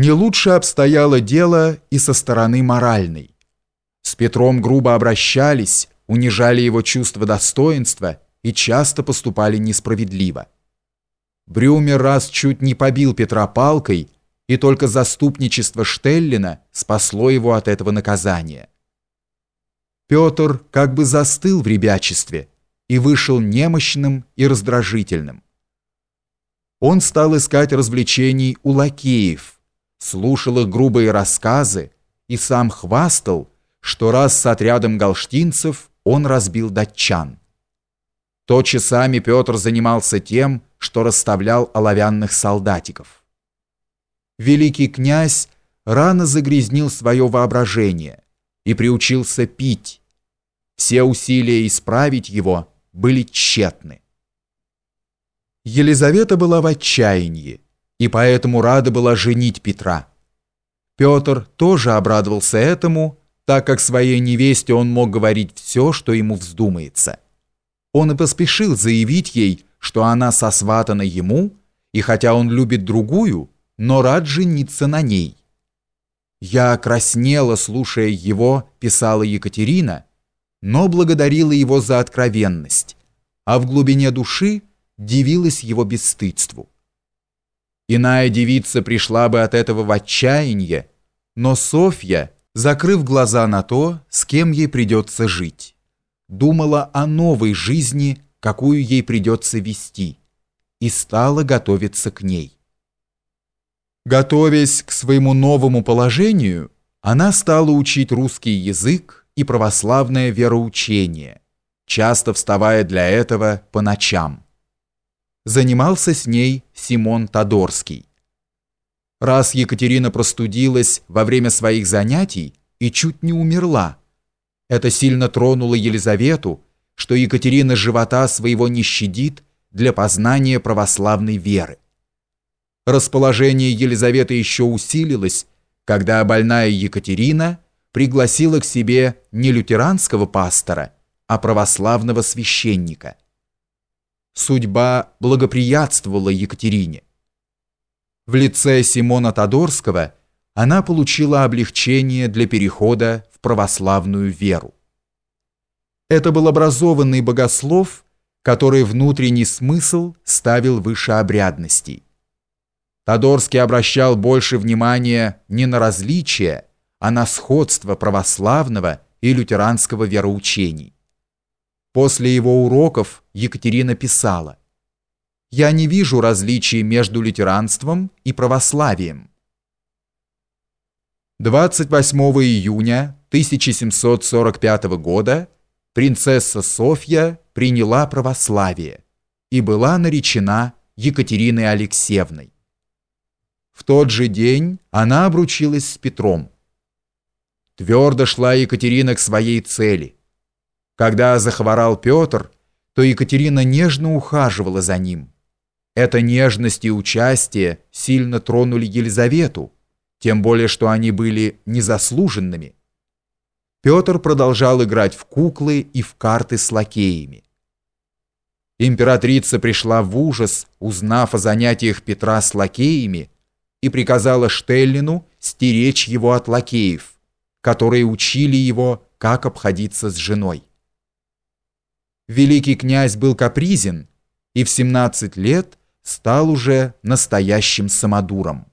Не лучше обстояло дело и со стороны моральной. С Петром грубо обращались, унижали его чувство достоинства и часто поступали несправедливо. Брюмер раз чуть не побил Петра палкой, и только заступничество Штеллина спасло его от этого наказания. Петр как бы застыл в ребячестве и вышел немощным и раздражительным. Он стал искать развлечений у лакеев, слушал их грубые рассказы и сам хвастал, что раз с отрядом галштинцев он разбил датчан. То часами Петр занимался тем, что расставлял оловянных солдатиков. Великий князь рано загрязнил свое воображение и приучился пить, все усилия исправить его были тщетны. Елизавета была в отчаянии и поэтому рада была женить Петра. Петр тоже обрадовался этому, так как своей невесте он мог говорить все, что ему вздумается. Он и поспешил заявить ей, что она сосватана ему, и хотя он любит другую, но рад жениться на ней. «Я краснела, слушая его», — писала Екатерина, — но благодарила его за откровенность, а в глубине души дивилась его бесстыдству. Иная девица пришла бы от этого в отчаяние, но Софья, закрыв глаза на то, с кем ей придется жить, думала о новой жизни, какую ей придется вести, и стала готовиться к ней. Готовясь к своему новому положению, она стала учить русский язык, и православное вероучение, часто вставая для этого по ночам. Занимался с ней Симон Тодорский. Раз Екатерина простудилась во время своих занятий и чуть не умерла. Это сильно тронуло Елизавету, что Екатерина живота своего не щадит для познания православной веры. Расположение Елизаветы еще усилилось, когда больная Екатерина – пригласила к себе не лютеранского пастора, а православного священника. Судьба благоприятствовала Екатерине. В лице Симона Тодорского она получила облегчение для перехода в православную веру. Это был образованный богослов, который внутренний смысл ставил выше обрядностей. Тодорский обращал больше внимания не на различия, а на сходство православного и лютеранского вероучений. После его уроков Екатерина писала «Я не вижу различий между лютеранством и православием». 28 июня 1745 года принцесса Софья приняла православие и была наречена Екатериной Алексеевной. В тот же день она обручилась с Петром. Твердо шла Екатерина к своей цели. Когда захворал Петр, то Екатерина нежно ухаживала за ним. Эта нежность и участие сильно тронули Елизавету, тем более что они были незаслуженными. Петр продолжал играть в куклы и в карты с лакеями. Императрица пришла в ужас, узнав о занятиях Петра с лакеями, и приказала Штеллину стеречь его от лакеев которые учили его, как обходиться с женой. Великий князь был капризен и в 17 лет стал уже настоящим самодуром.